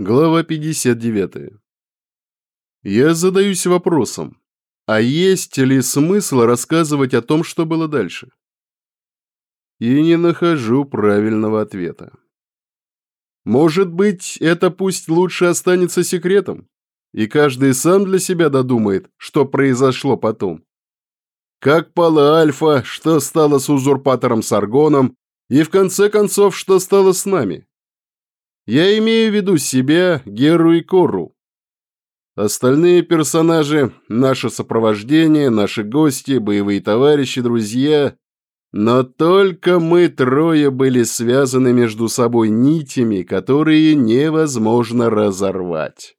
Глава 59. Я задаюсь вопросом, а есть ли смысл рассказывать о том, что было дальше? И не нахожу правильного ответа. Может быть, это пусть лучше останется секретом, и каждый сам для себя додумает, что произошло потом. Как пала Альфа, что стало с узурпатором Саргоном, и в конце концов, что стало с нами. Я имею в виду себя, Геру и Кору. Остальные персонажи – наше сопровождение, наши гости, боевые товарищи, друзья. Но только мы трое были связаны между собой нитями, которые невозможно разорвать.